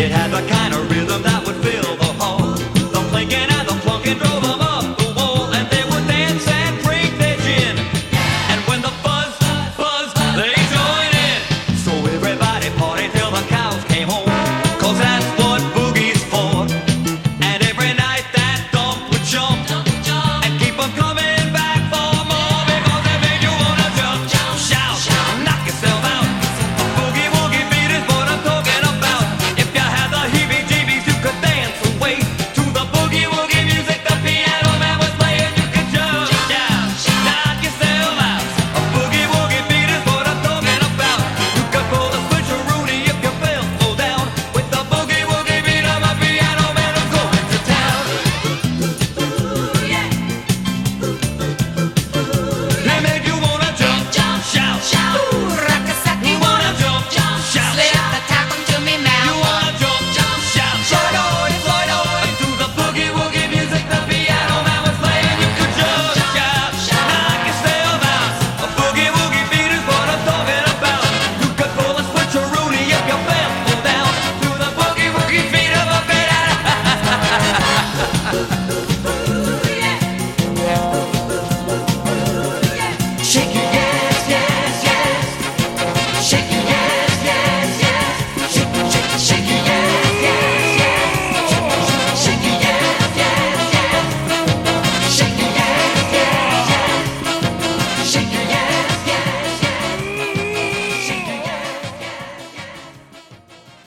It had the kind of rhythm that